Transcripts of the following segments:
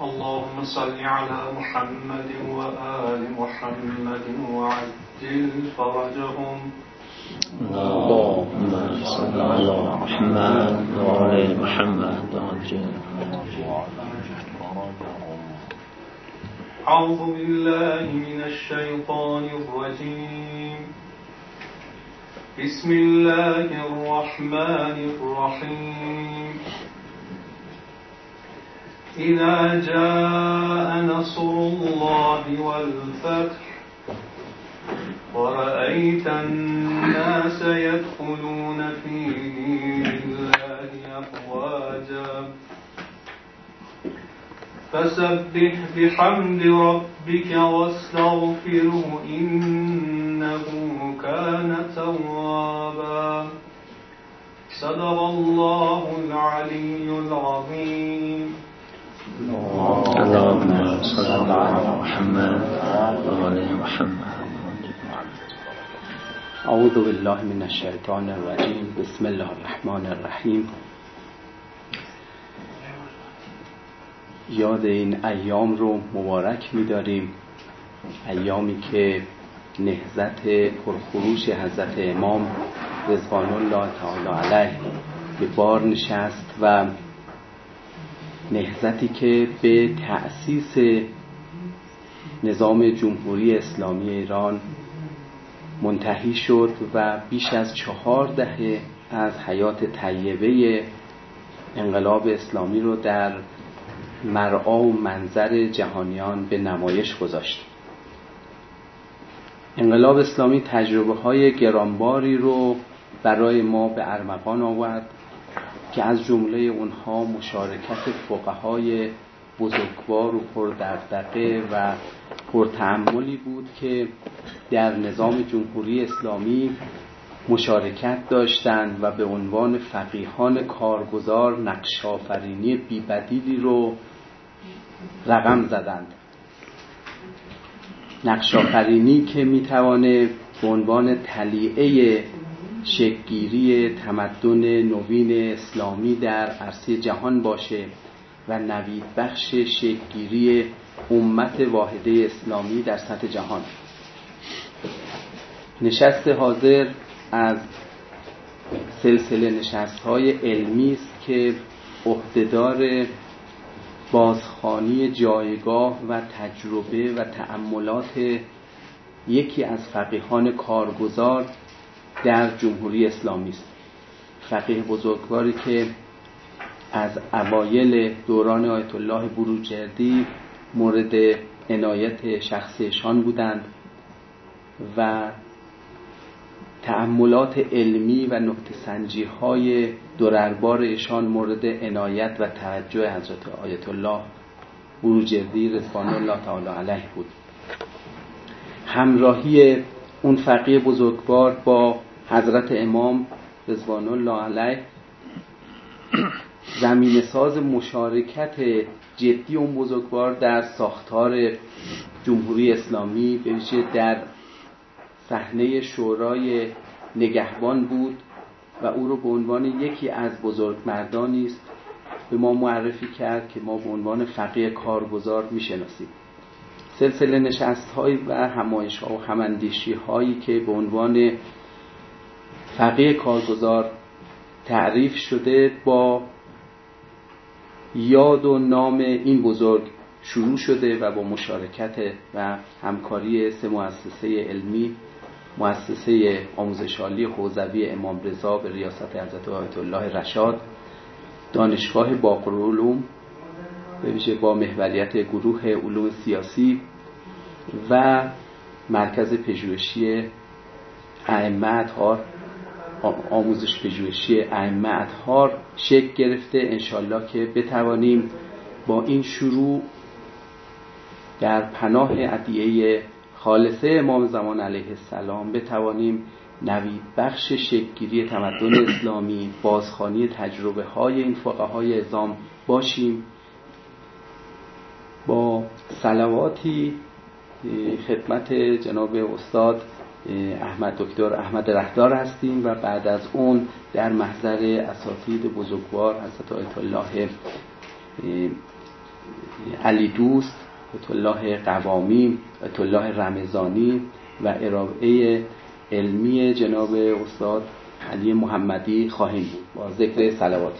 اللهم صل على محمد وآل محمد وعجل فرجهم. اللهم صل على محمد وآل محمد وعجل أعوذ بالله من الشيطان الرجيم. بسم الله الرحمن الرحيم. إذا جاء نصر الله والفتح ورأيت الناس يدخلون في دين الله أفواجا. فسبح بحمد ربك واستغفره إنه كان توابا. صدق الله العلي العظيم. اللهم صل على محمد وآل محمد. اعوذ بالله من الشیطان الرجیم بسم الله الرحمن الرحیم. یاد این ایام رو مبارک می‌داریم. ایامی که نهزت پرخروش حضرت امام رضوان الله تعالی علیه به بار نشست و نهزتی که به تأسیس نظام جمهوری اسلامی ایران منتهی شد و بیش از چهار دهه از حیات طیبه انقلاب اسلامی رو در مرعا و منظر جهانیان به نمایش گذاشت. انقلاب اسلامی تجربه های گرانباری رو برای ما به ارمغان آورد. که از جمله اونها مشارکت فقهای بزرگوار و پردردقه و پرتعملی بود که در نظام جمهوری اسلامی مشارکت داشتند و به عنوان فقیهان کارگزار نقش آفرینی بیبدیلی رو رقم زدند. نقش آفرینی که می‌توانه به عنوان تلیعه شکگیری تمدن نوین اسلامی در عرصه جهان باشه و نوید بخش شکگیری امت واحده اسلامی در سطح جهان. نشست حاضر از سلسله نشست های علمی است که عهدهدار بازخانی جایگاه و تجربه و تأملات یکی از فقیهان کارگزار در جمهوری اسلامی است. فقیه بزرگواری که از اوایل دوران آیت الله بروجردی مورد عنایت شخصیشان بودند و تأملات علمی و نکته سنجی های ایشان مورد عنایت و توجه حضرت آیت الله بروجردی رضوان الله تعالی علیه بود. همراهی اون فقیه بزرگوار با حضرت امام رضوان الله علیه زمین ساز مشارکت جدی اون بزرگوار در ساختار جمهوری اسلامی به در صحنه شورای نگهبان بود و او رو به عنوان یکی از بزرگمردانی است. به ما معرفی کرد که ما به عنوان فقیه کارگزار می‌شناسیم. سلسله نشست های و همایش ها و هماندیشی هایی که به عنوان فقیه کارگزار تعریف شده با یاد و نام این بزرگ شروع شده و با مشارکت و همکاری سه مؤسسه علمی مؤسسه آموزشالی حوزوی امام رضا به ریاست حضرت آیت الله رشاد دانشگاه باقرالعلوم به ویژه با محوریت گروه علوم سیاسی و مرکز پژوهشی ائمه اطهار. آموزش پژوهشی ائمه اطهار شکل گرفته. انشالله که بتوانیم با این شروع در پناه ادیه خالصه امام زمان علیه السلام بتوانیم نوید بخش شکگیری تمدن اسلامی بازخانی تجربه های این فقه های ازام باشیم. با سلواتی خدمت جناب استاد احمد دکتر احمد رهدار هستیم و بعد از اون در محضر اساتید بزرگوار حضرت آیت الله علی دوست الله قوامی الله رمزانی و ارائه علمی جناب استاد علی محمدی خواهیم بود. با ذکر سلوات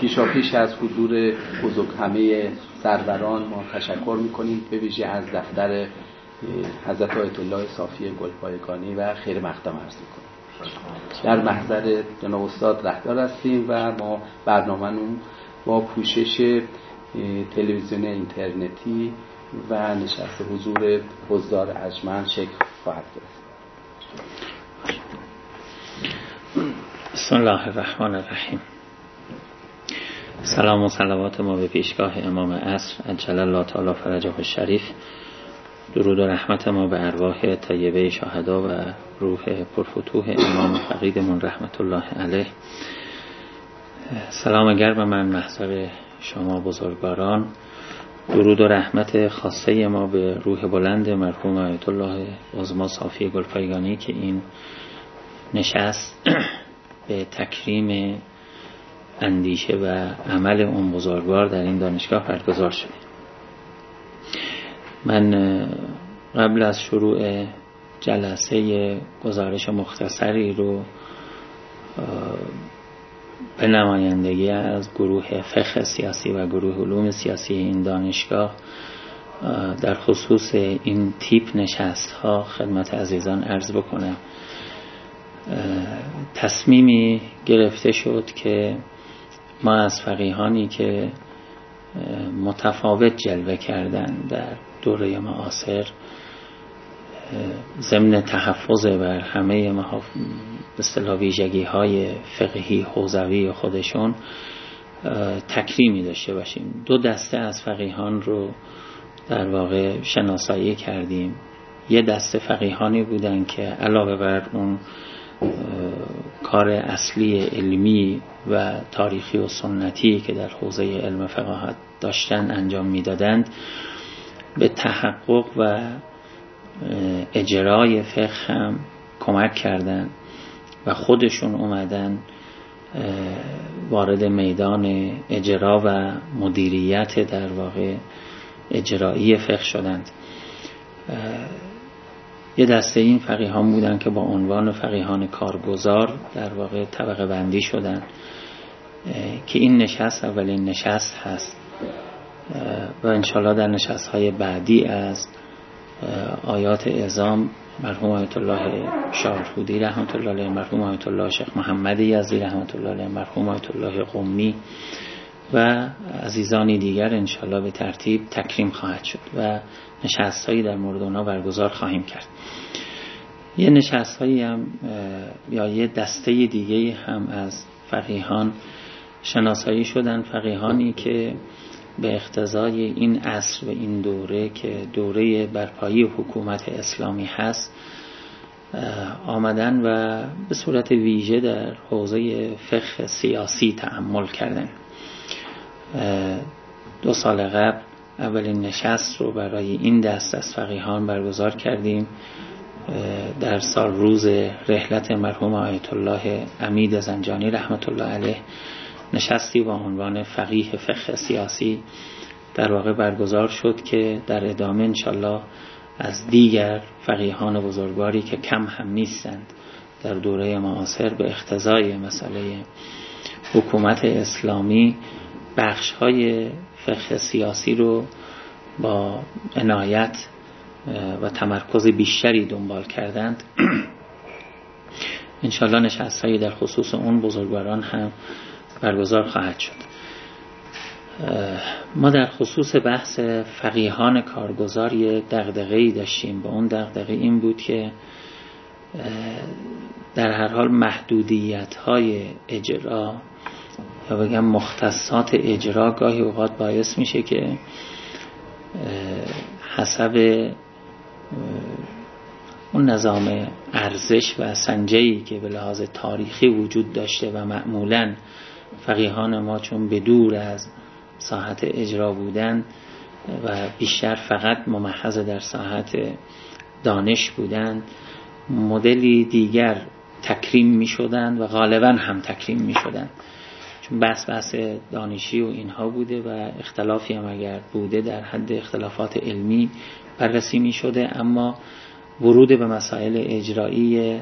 پیشا پیش از حضور بزرگ همه سروران ما تشکر می‌کنیم به ویژه از دفتر حضرت آیت الله صافی گلپایگانی و خیر مقدم عرض می‌کنیم در محضر جناب استاد رهدار هستیم و ما برنامه با پوشش تلویزیون اینترنتی و نشست حضور حضار اجمن شکل خواهد گرفت. بسم الله الرحمن الرحیم. سلام و صلوات ما به پیشگاه امام عصر عجل الله تعالی فرجه الشریف. درود و رحمت ما به ارواح طیبه شهدا و روح پرفتوح امام فقیدمون رحمت الله علیه. سلام گرم من محضر شما بزرگواران. درود و رحمت خاصه ما به روح بلند مرحوم آیت الله عظما صافی گلپایگانی که این نشست به تکریم اندیشه و عمل اون بزرگوار در این دانشگاه برگزار شده. من قبل از شروع جلسه گزارش مختصری رو به نمایندگی از گروه فقه سیاسی و گروه علوم سیاسی این دانشگاه در خصوص این تیپ نشست ها خدمت عزیزان عرض بکنم. تصمیمی گرفته شد که ما از فقیهانی که متفاوت جلوه کردن در دوره معاصر ضمن تحفظ بر همه به ویژگی های فقهی حوزوی خودشون تکریمی داشته باشیم. دو دسته از فقیهان رو در واقع شناسایی کردیم. یه دسته فقیهانی بودن که علاوه بر اون کار اصلی علمی و تاریخی و سنتی که در حوزه علم فقاهت داشتن انجام می‌دادند به تحقق و اجرای فقه هم کمک کردند و خودشون اومدن وارد میدان اجرا و مدیریت در واقع اجرایی فقه شدند. یه دسته این فقیهان بودن که با عنوان فقیهان کارگزار در واقع طبقه بندی شدن که این نشست اولین نشست هست و انشالله در نشست های بعدی از آیات ازام مرحوم آیت الله شارفودی رحمت الله علیه مرحوم آیت الله شیخ محمد یزدی رحمت الله علیه مرحوم آیت الله قمی و عزیزانی دیگر انشالله به ترتیب تکریم خواهد شد و نشست هایی در مورد اونا برگزار خواهیم کرد. یه نشست هایی هم یا یه دسته دیگه هم از فقیهان شناسایی شدن. فقیهانی که به اقتضای این عصر و این دوره که دوره برپایی حکومت اسلامی هست آمدن و به صورت ویژه در حوزه فقه سیاسی تعمل کردن. دو سال قبل اولین نشست رو برای این دست از فقیهان برگزار کردیم. در سال روز رحلت مرحوم آیت الله امید زنجانی رحمت الله علیه نشستی با عنوان فقیه فقه سیاسی در واقع برگزار شد که در ادامه انشالله از دیگر فقیهان بزرگواری که کم هم نیستند در دوره معاصر به اختزای مسئله حکومت اسلامی بخش های فقه سیاسی رو با عنایت و تمرکز بیشتری دنبال کردند. انشالله نشست در خصوص اون بزرگواران هم برگزار خواهد شد. ما در خصوص بحث فقیهان کارگزار یه دغدغه‌ای داشتیم. با اون دغدغه این بود که در هر حال محدودیت های اجرا یا بگم مختصات اجرا گاهی اوقات باعث میشه که حسب اون نظام ارزش و سنجهی که به لحاظ تاریخی وجود داشته و معمولا فقیهان ما چون به دور از ساحت اجرا بودن و بیشتر فقط ممحض در ساحت دانش بودن مدلی دیگر تکریم می شدن و غالبا هم تکریم می شدن بحث بحث دانشی و اینها بوده و اختلافی هم اگر بوده در حد اختلافات علمی بررسی می شده. اما ورود به مسائل اجرایی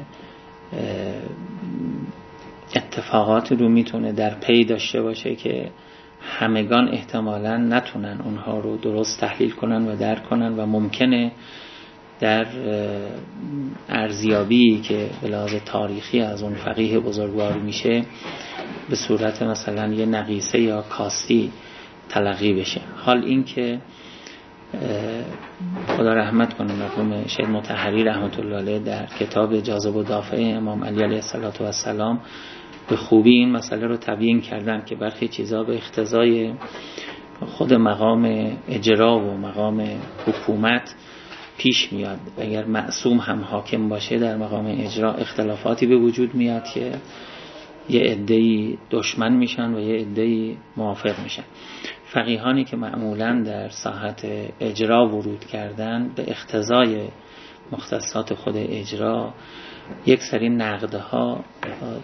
اتفاقات رو می‌تونه در پی داشته باشه که همگان احتمالا نتونن اونها رو درست تحلیل کنن و درک کنن و ممکنه در ارزیابی که به لحاظ تاریخی از اون فقیه بزرگوار میشه به صورت مثلا یه نقیصه یا کاستی تلقی بشه. حال اینکه خدا رحمت کنه مرحوم شید متحری رحمت الله علیه در کتاب جاذب و دافعه امام علی علیه السلام به خوبی این مسئله رو تبیین کردن که برخی چیزا به اختزای خود مقام اجرا و مقام حکومت پیش میاد. اگر معصوم هم حاکم باشه در مقام اجرا اختلافاتی به وجود میاد که یه عده‌ای دشمن میشن و یه عده‌ای موافق میشن. فقیهانی که معمولا در ساحت اجرا ورود کردن به اختزای مختصات خود اجرا یک سری نقدها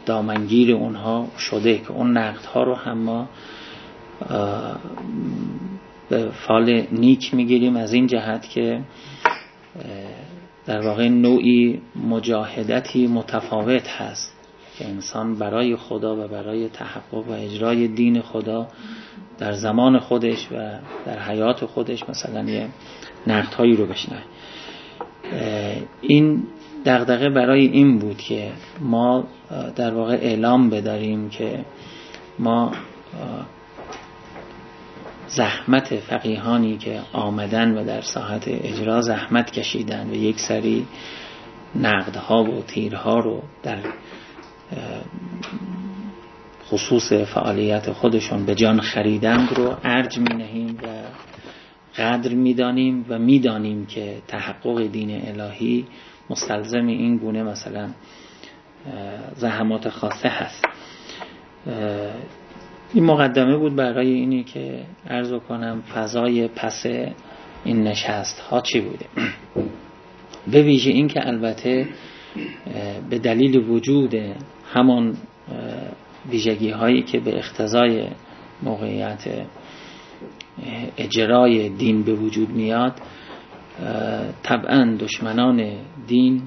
دامنگیر اونها شده که اون نقدها رو هم ما به فال نیک می‌گیریم از این جهت که در واقع نوعی مجاهدتی متفاوت هست. که انسان برای خدا و برای تحقق و اجرای دین خدا در زمان خودش و در حیات خودش مثلا یه نقدهایی رو بشنه این دغدغه برای این بود که ما در واقع اعلام بداریم که ما زحمت فقیهانی که آمدن و در ساحت اجرا زحمت کشیدن و یک سری نقدها و تیرها رو در خصوص فعالیت خودشون به جان خریدند رو ارج می نهیم و قدر می دانیم و می دانیم که تحقق دین الهی مستلزم این گونه مثلا زحمات خاصه هست. این مقدمه بود برای اینی که عرض کنم فضای پس این نشست ها چی بوده. به ویژه این که البته به دلیل وجود همان ویژگی هایی که به اختزای موقعیت اجرای دین به وجود میاد طبعا دشمنان دین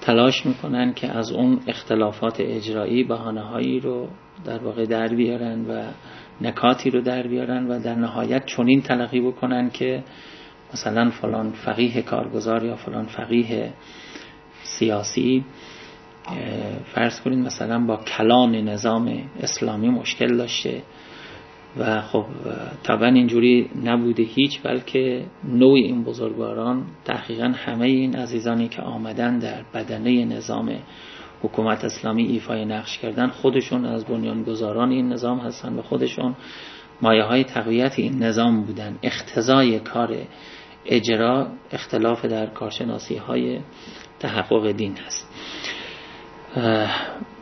تلاش می‌کنن که از اون اختلافات اجرایی بحانه هایی رو در واقع در بیارن و نکاتی رو در بیارن و در نهایت چنین تلقی بکنن که مثلا فلان فقیه کارگزار یا فلان فقیه سیاسی فرض کنید مثلا با کلان نظام اسلامی مشکل داشته و خب طبعا اینجوری نبوده هیچ بلکه نوع این بزرگواران تحقیقا همه این عزیزانی که آمدن در بدنه نظام حکومت اسلامی ایفای نقش کردن خودشون از بنیانگذاران این نظام هستن و خودشون مایه های تقویت این نظام بودن. اختزای کار اجرا اختلاف در کارشناسی های تحقق دین هست.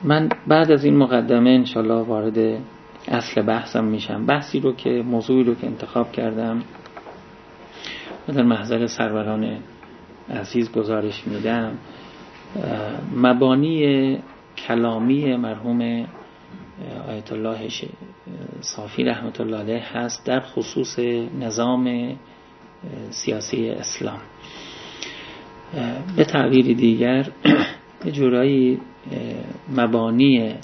من بعد از این مقدمه انشالله وارد اصل بحثم میشم. بحثی رو که موضوعی رو که انتخاب کردم و در محضر سروران عزیز گزارش میدم مبانی کلامی مرحوم آیت الله صافی رحمت الله علیه هست در خصوص نظام سیاسی اسلام. به تعبیر دیگر به جورایی مبانی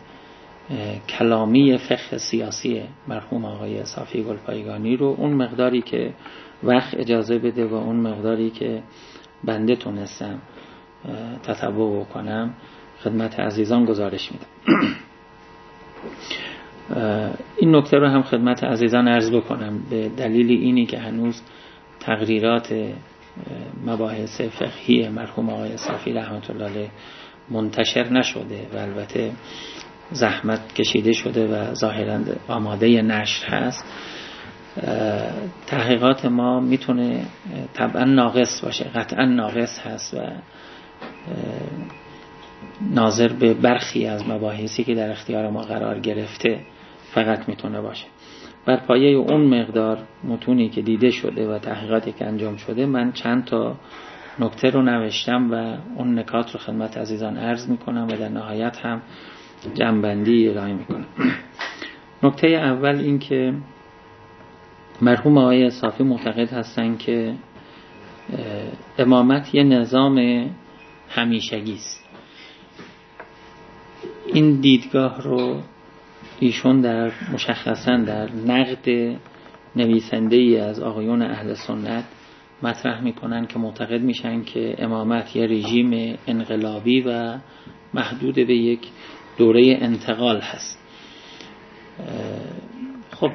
کلامی فقه سیاسی مرحوم آقای صافی گلپایگانی رو اون مقداری که وقت اجازه بده و اون مقداری که بنده تونستم تطبع کنم خدمت عزیزان گزارش میدم. این نکته رو هم خدمت عزیزان عرض بکنم به دلیل اینی که هنوز تقریرات مباحث فقهی مرحوم آقای صافی رحمت الله منتشر نشده و البته زحمت کشیده شده و ظاهرا آماده نشر هست. تحقیقات ما می‌تونه طبعا ناقص باشه قطعا ناقص هست و ناظر به برخی از مباحثی که در اختیار ما قرار گرفته فقط می‌تونه باشه. بر پایه اون مقدار متونی که دیده شده و تحقیقاتی که انجام شده من چند تا نکته رو نوشتم و اون نکات رو خدمت عزیزان عرض می‌کنم و در نهایت هم جنبندی ارائه می‌کنم. نکته اول این که مرحوم آقای صافی معتقد هستند که امامت یه نظام همیشگی است. این دیدگاه رو ایشون در مشخصا در نقد نویسنده ای از آقایون اهل سنت مطرح می‌کنن که معتقد میشن که امامت یه رژیم انقلابی و محدود به یک دوره انتقال هست. خب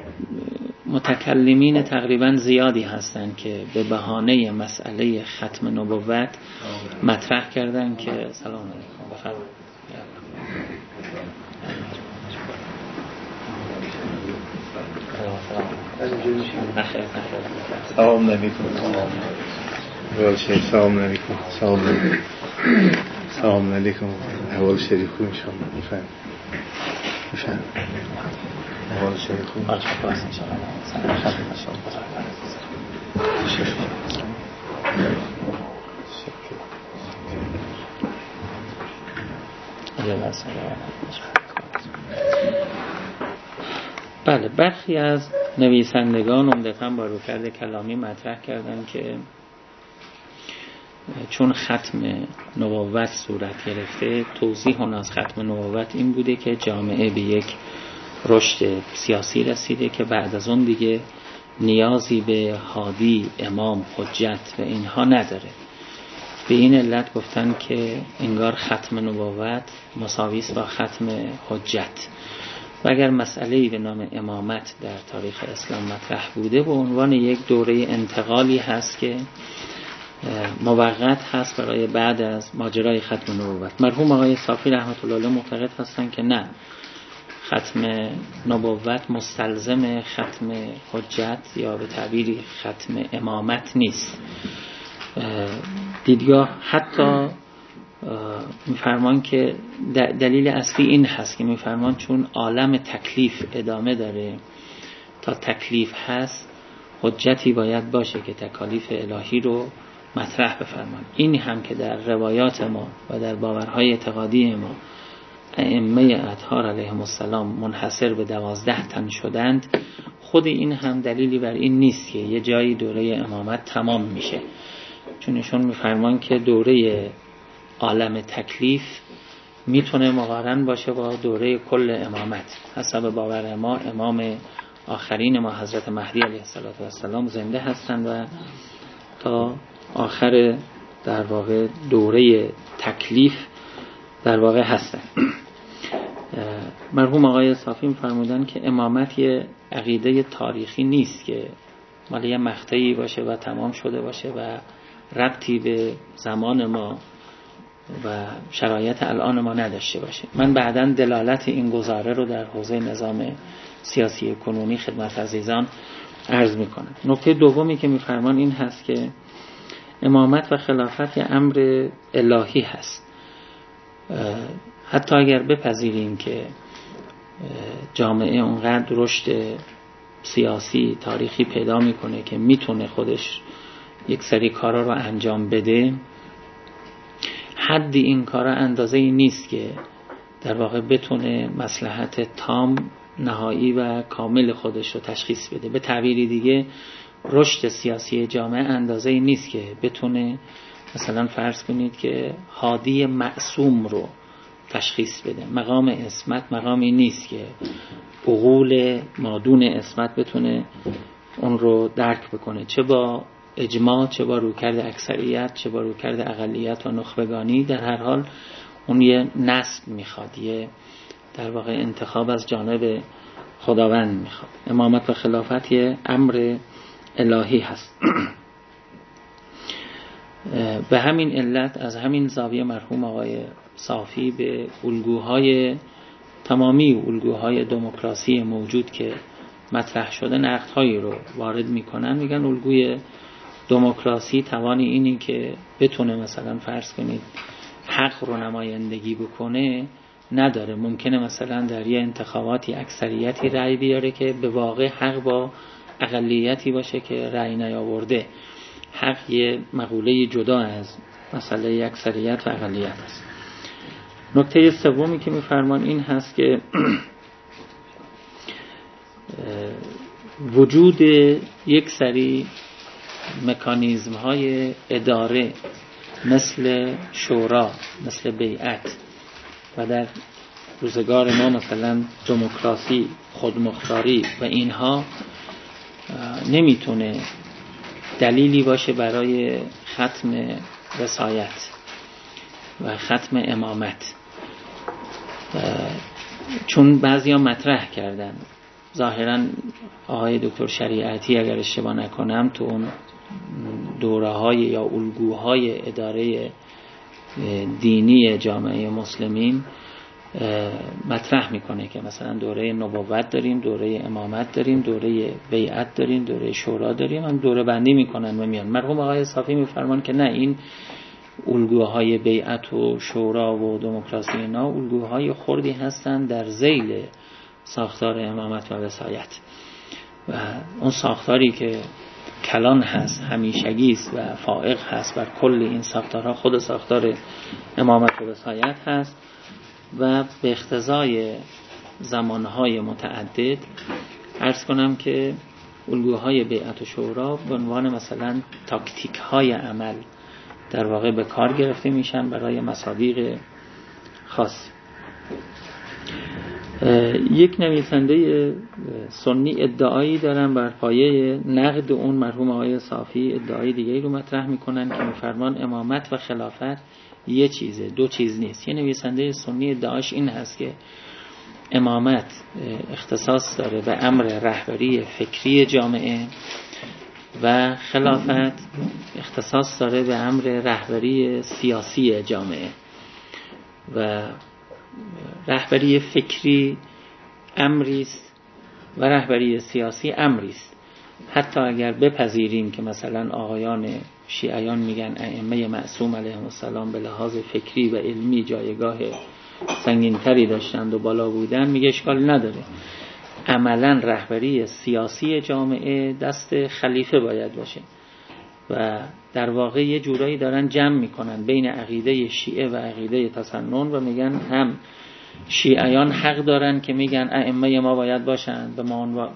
متکلمین تقریبا زیادی هستند که به بهانه مسئله ختم نبوت مطرح کردن که سلام علیکم. بفرمایید. سلام علیکم سلام علیکم سلام علیکم سلام علیکم احوال شریف خوب شما بفرم بفرم احوال شریف خوب بله برخی از نویسندگان عمدتا با روکرد کلامی مطرح کردن که چون ختم نبوت صورت گرفته توضیح اون از ختم نبوت این بوده که جامعه به یک رشد سیاسی رسیده که بعد از اون دیگه نیازی به هادی امام حجت و اینها نداره. به این علت گفتن که انگار ختم نبوت مساویس با ختم حجت. و اگر مسئله به نام امامت در تاریخ اسلام مطرح بوده به عنوان یک دوره انتقالی هست که موقت هست برای بعد از ماجرای ختم نبوت. مرحوم آقای صافی رحمت الله معتقد هستن که نه. ختم نبوت مستلزم ختم حجت یا به تعبیری ختم امامت نیست. دیدگاه حتی میفرمان که دلیل اصلی این هست که میفرمان چون عالم تکلیف ادامه داره. تا تکلیف هست حجتی باید باشه که تکالیف الهی رو مطرح بفرمان. این هم که در روایات ما و در باورهای اعتقادی ما ائمه اطهار علیهم السلام منحصر به دوازده تن شدند خود این هم دلیلی بر این نیست که یه جایی دوره امامت تمام میشه. چون ایشون میفرمان که دوره عالم تکلیف می‌تونه مقارن باشه با دوره کل امامت. حسب باور ما امام آخرین ما حضرت مهدی علیه السلام زنده هستند و تا آخر در واقع دوره تکلیف در واقع هستن. مرحوم آقای صافی فرمودن که امامت یه عقیده تاریخی نیست که مال یه مقطعی باشه و تمام شده باشه و ربطی به زمان ما و شرایط الان ما نداشته باشه. من بعدا دلالت این گزاره رو در حوزه نظام سیاسی کنونی خدمت عزیزان عرض می‌کنم. نکته دومی که میفرمان این هست که امامت و خلافت یه امر الهی هست. حتی اگر بپذیریم که جامعه اونقدر رشد سیاسی تاریخی پیدا می‌کنه که می‌تونه خودش یک سری کارا رو انجام بده حدی این کارا اندازه ای نیست که در واقع بتونه مسلحت تام نهایی و کامل خودش رو تشخیص بده. به تعبیری دیگه رشد سیاسی جامعه اندازه ای نیست که بتونه مثلا فرض کنید که حادی معصوم رو تشخیص بده. مقام اسمت مقامی نیست که عقول مادون اسمت بتونه اون رو درک بکنه. چه با اجماع چه با روکرد اکثریت چه با روکرد اقلیت و نخبگانی در هر حال اون یه نسب می‌خواد یه در واقع انتخاب از جانب خداوند می‌خواد. امامت و خلافت یه امر الهی هست. به همین علت از همین زاویه مرحوم آقای صافی به الگوهای تمامی الگوهای دموکراسی موجود که مطرح شده نقدهایی رو وارد می‌کنن میگن الگوی دموکراسی توانی اینی که بتونه مثلا فرض کنید حق رو نمایندگی بکنه نداره. ممکنه مثلا در یه انتخاباتی اکثریتی رأی بیاره که به واقع حق با اقلیتی باشه که رأی نیاورده. حق یه مقوله جدا از مسئله اکثریت و اقلیت است. نکته سومی که میفرمان این هست که وجود یک سری مکانیزم های اداره مثل شورا مثل بیعت و در روزگار ما مثلا دموکراسی خودمختاری و اینها نمی‌تونه دلیلی باشه برای ختم وسایت و ختم امامت. چون بعضی ها مطرح کردن. ظاهرا آقای دکتر شریعتی اگر اشتباه نکنم تو اون دوره های یا الگوهای اداره دینی جامعه مسلمین مطرح می‌کنه که مثلا دوره نبوت داریم دوره امامت داریم دوره بیعت داریم دوره شورا داریم هم دوره بندی می‌کنن و میان. مرحوم آقای صافی میفرمان که نه این الگوهای بیعت و شورا و دموکراسی اینا الگوهای خردی هستند در زیل ساختار امامت و وسایت. و اون ساختاری که کلان هست همیشگی است و فائق هست بر کل این ساختارها خود ساختار امامت و وسایت هست و به اختزای زمانهای متعدد ارز کنم که الگوهای بیعت و شورا به عنوان مثلا تاکتیک های عمل در واقع به کار گرفته میشن برای مصادیق خاص. یک نویسنده سنی ادعایی دارن بر پایه نقد اون مرحوم آقای صافی. ادعای دیگری رو مطرح می‌کنن که میفرمان امامت و خلافت یه چیزه دو چیز نیست. یه نویسنده سنی ادعاش این هست که امامت اختصاص داره به امر رهبری فکری جامعه و خلافت اختصاص داره به امر رهبری سیاسی جامعه. و رهبری فکری امری است و رهبری سیاسی امری است. حتی اگر بپذیریم که مثلا آقایان شیعیان میگن ائمه معصوم علیهم السلام به لحاظ فکری و علمی جایگاه سنگینتری داشتند و بالا بودن میگه اشکال نداره. عملا رهبری سیاسی جامعه دست خلیفه باید باشه. و در واقع یه جورایی دارن جمع می‌کنن بین عقیده شیعه و عقیده تسنن و میگن هم شیعیان حق دارن که میگن ائمه ما باید باشن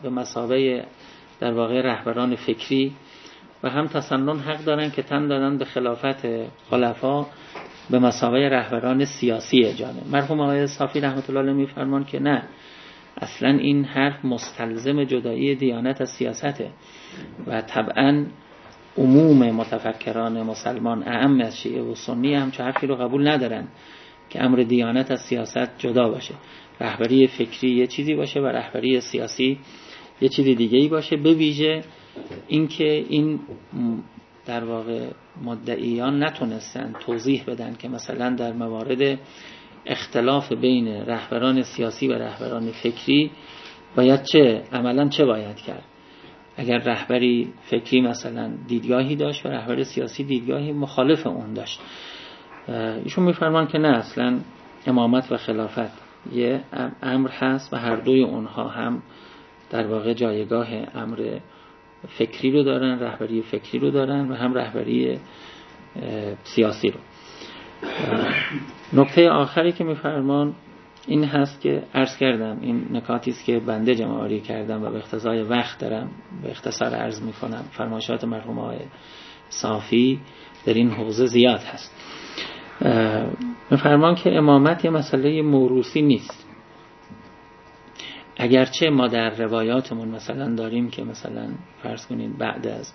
به مسابه در واقع رهبران فکری و هم تسنن حق دارن که تن دادن به خلافت خلفا به مسابه رهبران سیاسی جامعه مرحوم آقای صافی رحمت الله میفرمان که نه اصلا این حرف مستلزم جدایی دیانت از سیاسته و طبعا عموم متفکران مسلمان اعم از شیعه و سنی هم چه حرفی رو قبول ندارن که امر دیانت از سیاست جدا باشه. رهبری فکری یه چیزی باشه و رهبری سیاسی یه چیزی دیگه ای باشه به ویژه اینکه این در واقع مدعیان نتونستن توضیح بدن که مثلا در موارد اختلاف بین رهبران سیاسی و رهبران فکری باید چه عملا چه باید کرد. اگر رهبری فکری مثلا دیدگاهی داشت و رهبر سیاسی دیدگاهی مخالف اون داشت. ایشون میفرمان که نه اصلا امامت و خلافت یه امر هست و هر دوی اونها هم در واقع جایگاه امر فکری رو دارن رهبری فکری رو دارن و هم رهبری سیاسی رو. نکته آخری که میفرمان این هست که عرض کردم این نکاتی است که بنده جمعاری کردم و به اختزای وقت دارم به اختصار عرض می‌کنم. فرمایشات مرحوم های صافی در این حوزه زیاد هست. میفرمان که امامت یه مسئله موروسی نیست. اگرچه ما در روایاتمون مثلا داریم که مثلا فرض کنید بعد از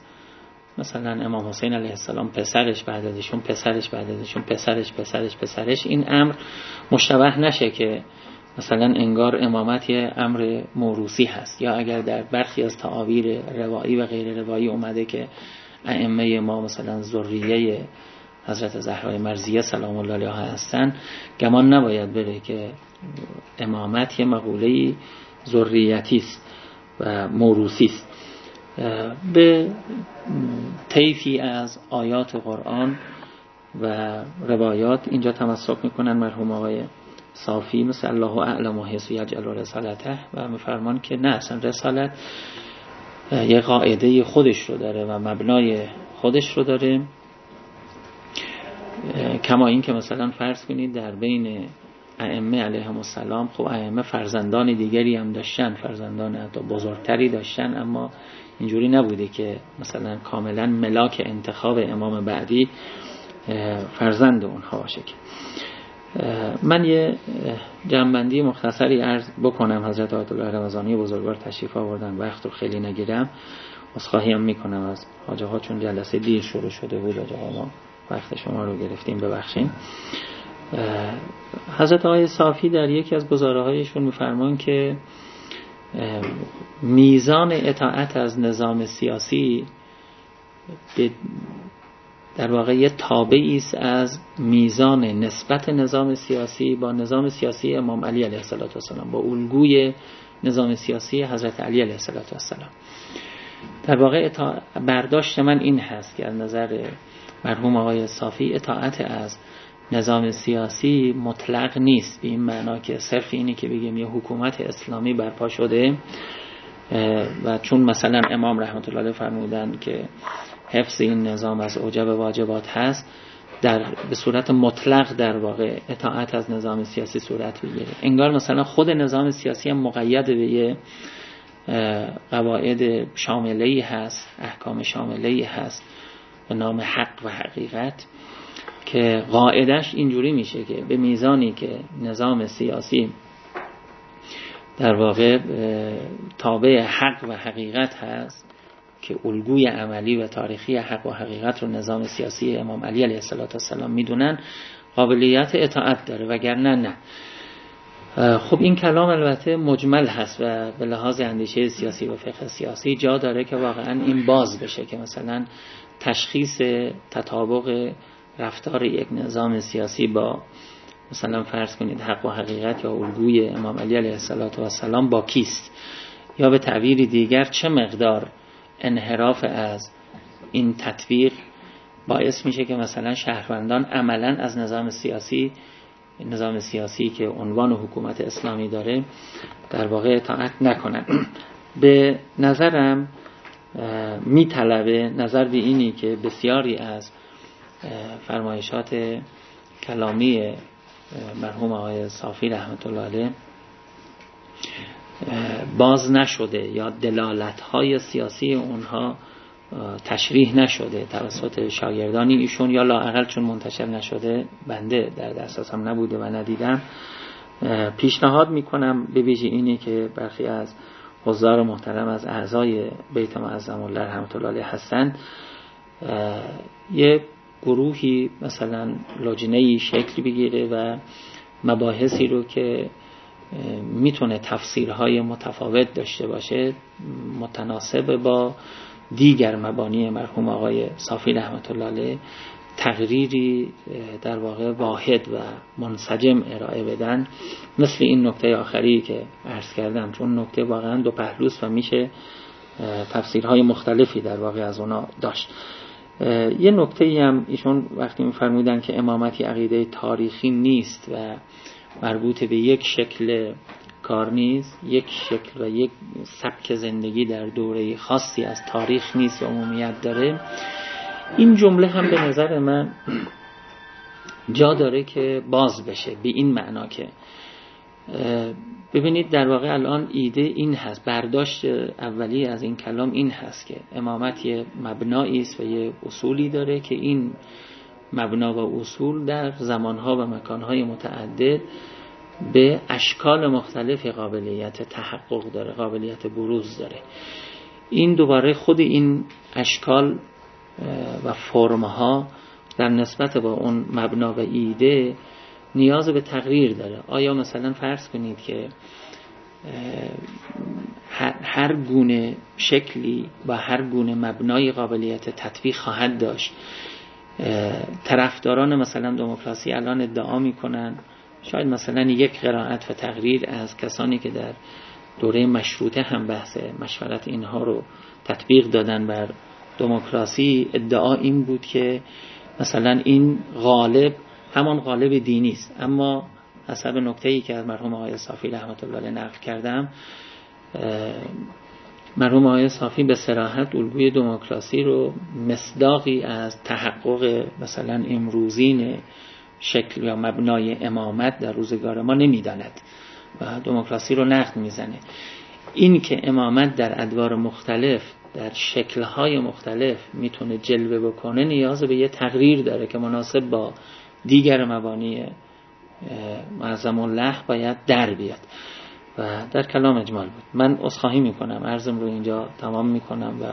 مثلا امام حسین علیه السلام پسرش بعد ازشون پسرش بعد ازشون پسرش پسرش پسرش. این امر مشتبه نشه که مثلا انگار امامت یه امر موروسی هست. یا اگر در برخی از تعابیر روایی و غیر روایی اومده که ائمه ما مثلا ذریه حضرت زهرای مرزیه سلام الله علیها هستن گمان نباید بره که امامت یه مقوله ذریتی است و موروسی است. به طیفی از آیات قرآن و روایات اینجا تمسک می‌کنن مرحوم آقای صافی مثل الله اعلم و حیث یجعل رسالته و میفرمان که نه اصلا رسالت یه قاعده خودش رو داره و مبنای خودش رو داره. کما این که مثلا فرض کنید در بین ائمه علیهم السلام خب ائمه فرزندان دیگری هم داشتن فرزندان حتی بزرگتری داشتن اما اینجوری نبوده که مثلا کاملا ملاک انتخاب امام بعدی فرزند اونها باشه که. من یه جنبندی مختصری عرض بکنم حضرت آیت الله رمضانی بزرگوار تشریف آوردن وقت رو خیلی نگیرم. خواهی هم می‌کنم از حاجه ها چون جلسه دیر شروع شده بود حاجه ما وقت شما رو گرفتیم ببخشیم حضرت آقای صافی در یکی از گزاره هایشون میفرمان که میزان اطاعت از نظام سیاسی در واقع یه تابعی است از میزان نسبت نظام سیاسی با نظام سیاسی امام علی علیه السلام با الگوی نظام سیاسی حضرت علی علیه السلام در واقع برداشت من این هست که از نظر مرحوم آقای صافی اطاعت از نظام سیاسی مطلق نیست. به این معنا که صرف اینی که بگیم یه حکومت اسلامی برپا شده و چون مثلا امام رحمت الله فرمودن که حفظ این نظام از اوجب واجبات هست در به صورت مطلق در واقع اطاعت از نظام سیاسی صورت بگیره. انگار مثلا خود نظام سیاسی هم مقید به یه قواعد شامله هست احکام شامله هست به نام حق و حقیقت. که قاعدش اینجوری میشه که به میزانی که نظام سیاسی در واقع تابع حق و حقیقت هست که الگوی عملی و تاریخی حق و حقیقت رو نظام سیاسی امام علی علیه السلام می‌دونن قابلیت اطاعت داره وگرنه نه. خب این کلام البته مجمل هست و به لحاظ اندیشه سیاسی و فقه سیاسی جا داره که واقعا این باز بشه که مثلا تشخیص تطابق رفتار یک نظام سیاسی با مثلا فرض کنید حق و حقیقت یا الگوی امام علی علیه السلام با کیست؟ یا به تعبیر دیگر چه مقدار انحراف از این تطبیق باعث میشه که مثلا شهروندان عملا از نظام سیاسی نظام سیاسی که عنوان حکومت اسلامی داره در واقع اطاعت نکنن. به نظرم میطلبه نظر به اینی که بسیاری از فرمایشات کلامی مرحوم آقای صافی رحمت الله علیه باز نشده یا دلالت های سیاسی اونها تشریح نشده توسط شاگردانی ایشون یا لاقل چون منتشر نشده بنده در دسترسم نبوده و ندیدم. پیشنهاد می‌کنم به ویژه اینی که برخی از حضار محترم از اعضای بیت معظم الله رحمت الله علیه هستند. یه گروهی مثلا لجنه شکل بگیره و مباحثی رو که می‌تونه تفسیرهای متفاوت داشته باشه متناسب با دیگر مبانی مرحوم آقای صافی رحمت الله تقریری در واقع واحد و منسجم ارائه بدن. مثل این نکته آخری که عرض کردم چون نکته واقعا دو پهلوست و میشه تفسیرهای مختلفی در واقع از اونا داشت. یه نکته ای هم ایشون وقتی میفرمودن که امامتی عقیده تاریخی نیست و مربوط به یک شکل کار نیست یک شکل و یک سبک زندگی در دوره خاصی از تاریخ نیست و عمومیت داره. این جمله هم به نظر من جا داره که باز بشه به این معنا که ببینید در واقع الان ایده این هست برداشت اولی از این کلام این هست که امامت یه مبنایی است و یه اصولی داره که این مبنا و اصول در زمانها و مکانهای متعدد به اشکال مختلف قابلیت تحقق داره قابلیت بروز داره. این دوباره خود این اشکال و فرمها در نسبت با اون مبنا و ایده نیاز به تغییر داره. آیا مثلا فرض کنید که هر گونه شکلی و هر گونه مبنای قابلیت تطبیق خواهد داشت طرفداران مثلا دموکراسی الان ادعا می‌کنن شاید مثلا یک قرائت و تقریر از کسانی که در دوره مشروطه هم بحث مشورت اینها رو تطبیق دادن بر دموکراسی ادعا این بود که مثلا این غالب همان غالب دینی است. اما حسب نکته ای که از مرحوم آقای صافی رحمت الله نقل کردم مرحوم آقای صافی به سراحت الگوی دموکراسی رو مصداقی از تحقق مثلا امروزین شکل یا مبنای امامت در روزگار ما نمی‌داند و دموکراسی رو نقد می‌زنه. این که امامت در ادوار مختلف در شکلهای مختلف می‌تونه جلوه بکنه نیاز به یه تغییر داره که مناسب با دیگر مبانی معظم الله باید در بیاد. و در کلام اجمال بود. من اصخاهی می‌کنم. ارزم رو اینجا تمام می‌کنم و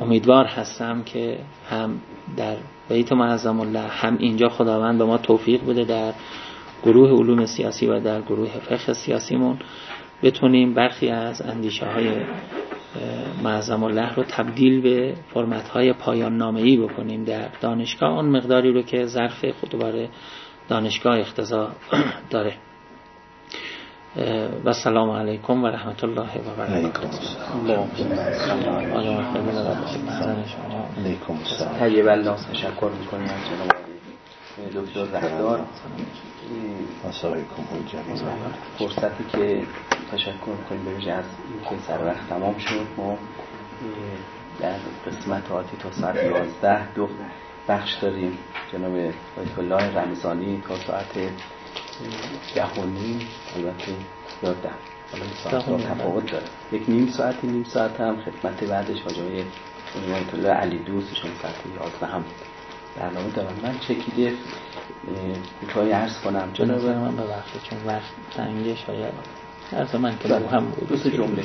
امیدوار هستم که هم در بیت معظم الله هم اینجا خداوند به ما توفیق بده در گروه علوم سیاسی و در گروه فقه سیاسیمون بتونیم برخی از اندیشه های معظم الله رو تبدیل به فرمت های پایان نامه بکنیم در دانشگاه. اون مقداری رو که ظرف خود دانشگاه اختزا داره. و سلام علیکم و رحمت الله و برکاته. طیب الله تشکر می‌کنیم از جناب دکتر رهدار فرصتی که تشکر کنیم به ویژه از اینکه سر وقت تمام شد. ما در قسمت آتی تا ساعت 11 دو بخش داریم. جناب آیت الله رمزانی تا ساعت ده و نیم. البته یا ده حالا تفاوت داره. یک نیم ساعتی نیم ساعت هم خدمت بعدش آجای آیت الله علی دوستشون ساعت یازده هم برنامه دارم. من چکیده کوتاهی عرض کنم. جناب من ببخشید چون وقت تنگه شاید عرض من که بله. هم بود. دوست جمله.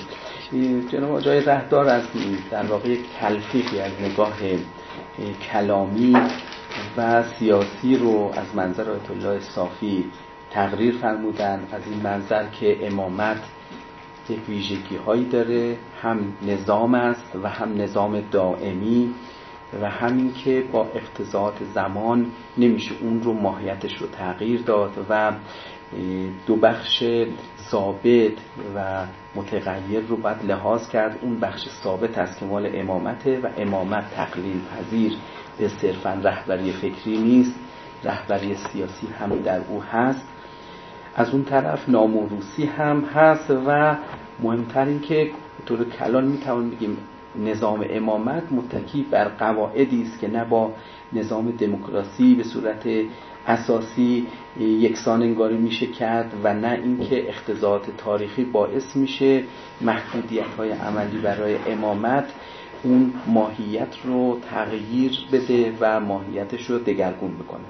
جناب آجای رهدار از در واقع تلفیقی از نگاه کلامی و سیاسی رو از منظر آیت الله صافی تقریر فرمودن از این منظر که امامت یک ویژگی هایی داره هم نظام است و هم نظام دائمی. و همین که با اقتضاعات زمان نمیشه اون رو ماهیتش رو تغییر داد و دو بخش ثابت و متغیر رو باید لحاظ کرد. اون بخش ثابت است که امامته و امامت تقلیل پذیر. به صرفا رهبری فکری نیست رهبری سیاسی هم در او هست. از اون طرف ناموروسی هم هست و مهمتر این که طور کلان می‌توان بگیم نظام امامت متکی بر قواعدی است که نه با نظام دموکراسی به صورت اساسی یکسان انگاری میشه کرد و نه اینکه اختزاعات تاریخی باعث میشه محدودیت های عملی برای امامت اون ماهیت رو تغییر بده و ماهیتش رو دگرگون بکنه.